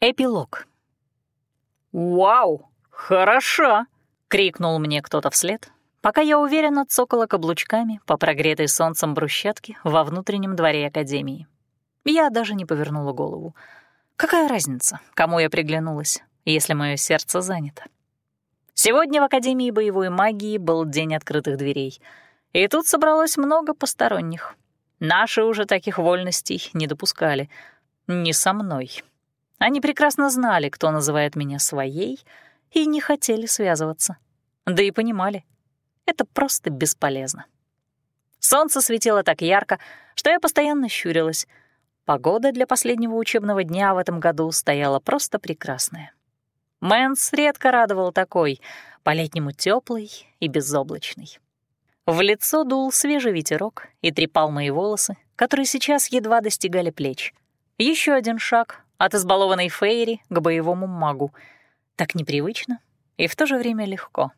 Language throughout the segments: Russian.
Эпилог. «Вау, хороша!» — крикнул мне кто-то вслед, пока я уверенно цокала каблучками по прогретой солнцем брусчатке во внутреннем дворе Академии. Я даже не повернула голову. Какая разница, кому я приглянулась, если мое сердце занято? Сегодня в Академии боевой магии был день открытых дверей, и тут собралось много посторонних. Наши уже таких вольностей не допускали. Не со мной. Они прекрасно знали, кто называет меня своей, и не хотели связываться. Да и понимали, это просто бесполезно. Солнце светило так ярко, что я постоянно щурилась. Погода для последнего учебного дня в этом году стояла просто прекрасная. Мэнс редко радовал такой, по-летнему теплый и безоблачный. В лицо дул свежий ветерок и трепал мои волосы, которые сейчас едва достигали плеч. Еще один шаг от избалованной Фейри к боевому магу. Так непривычно и в то же время легко.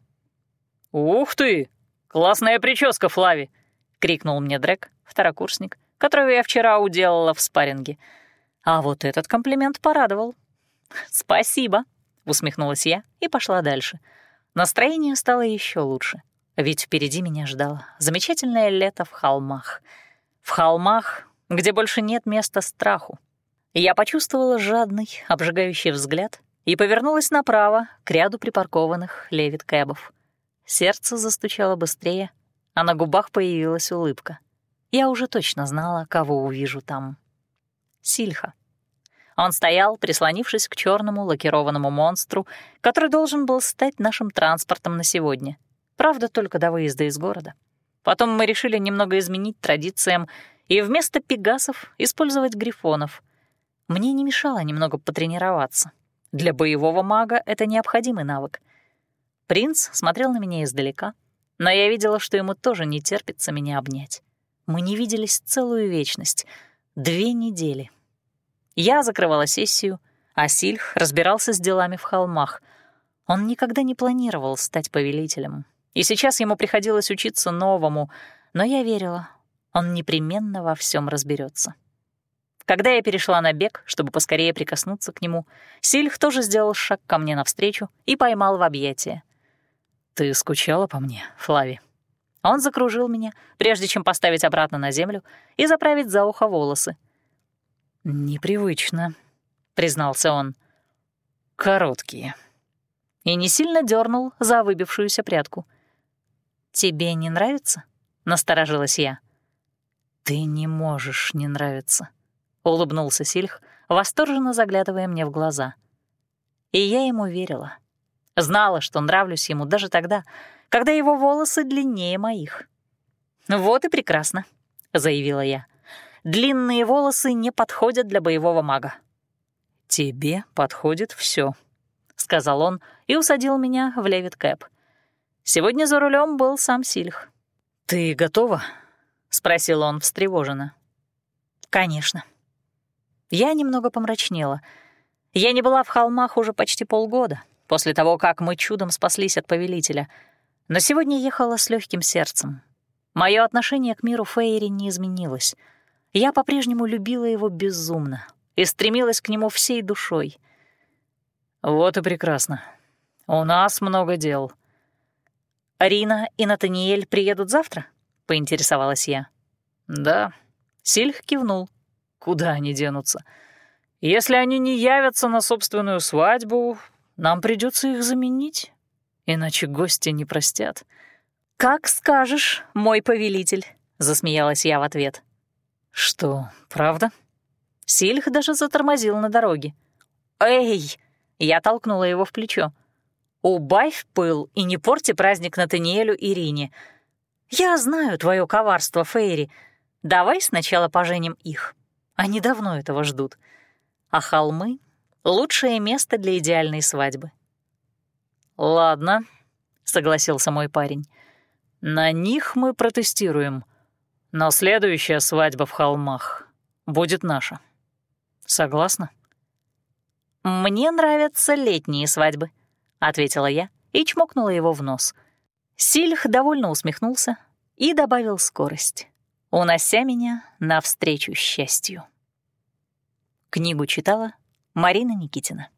«Ух ты! Классная прическа, Флави!» — крикнул мне Дрек, второкурсник, которого я вчера уделала в спарринге. А вот этот комплимент порадовал. «Спасибо», — усмехнулась я и пошла дальше. Настроение стало еще лучше. Ведь впереди меня ждало замечательное лето в холмах. В холмах, где больше нет места страху. Я почувствовала жадный, обжигающий взгляд и повернулась направо к ряду припаркованных левит-кэбов. Сердце застучало быстрее, а на губах появилась улыбка. Я уже точно знала, кого увижу там. Сильха. Он стоял, прислонившись к черному лакированному монстру, который должен был стать нашим транспортом на сегодня — Правда, только до выезда из города. Потом мы решили немного изменить традициям и вместо пегасов использовать грифонов. Мне не мешало немного потренироваться. Для боевого мага это необходимый навык. Принц смотрел на меня издалека, но я видела, что ему тоже не терпится меня обнять. Мы не виделись целую вечность, две недели. Я закрывала сессию, а Сильх разбирался с делами в холмах. Он никогда не планировал стать повелителем, и сейчас ему приходилось учиться новому, но я верила, он непременно во всем разберется. Когда я перешла на бег, чтобы поскорее прикоснуться к нему, Сильх тоже сделал шаг ко мне навстречу и поймал в объятия. «Ты скучала по мне, Флави?» Он закружил меня, прежде чем поставить обратно на землю и заправить за ухо волосы. «Непривычно», — признался он. «Короткие». И не сильно дернул за выбившуюся прядку — «Тебе не нравится?» — насторожилась я. «Ты не можешь не нравиться», — улыбнулся Сильх, восторженно заглядывая мне в глаза. И я ему верила. Знала, что нравлюсь ему даже тогда, когда его волосы длиннее моих. «Вот и прекрасно», — заявила я. «Длинные волосы не подходят для боевого мага». «Тебе подходит все, сказал он и усадил меня в левит кэп — Сегодня за рулем был сам Сильх. «Ты готова?» — спросил он встревоженно. «Конечно». Я немного помрачнела. Я не была в холмах уже почти полгода, после того, как мы чудом спаслись от повелителя. Но сегодня ехала с легким сердцем. Мое отношение к миру Фейри не изменилось. Я по-прежнему любила его безумно и стремилась к нему всей душой. «Вот и прекрасно. У нас много дел», «Рина и Натаниэль приедут завтра?» — поинтересовалась я. «Да». Сильх кивнул. «Куда они денутся? Если они не явятся на собственную свадьбу, нам придется их заменить, иначе гости не простят». «Как скажешь, мой повелитель», — засмеялась я в ответ. «Что, правда?» Сильх даже затормозил на дороге. «Эй!» — я толкнула его в плечо. Убавь пыл и не порти праздник Натаниэлю и Рине. Я знаю твое коварство, Фейри. Давай сначала поженим их. Они давно этого ждут. А холмы — лучшее место для идеальной свадьбы. «Ладно», — согласился мой парень. «На них мы протестируем. Но следующая свадьба в холмах будет наша. Согласна?» «Мне нравятся летние свадьбы», — ответила я и чмокнула его в нос. Сильх довольно усмехнулся и добавил скорость, унося меня навстречу счастью. Книгу читала Марина Никитина.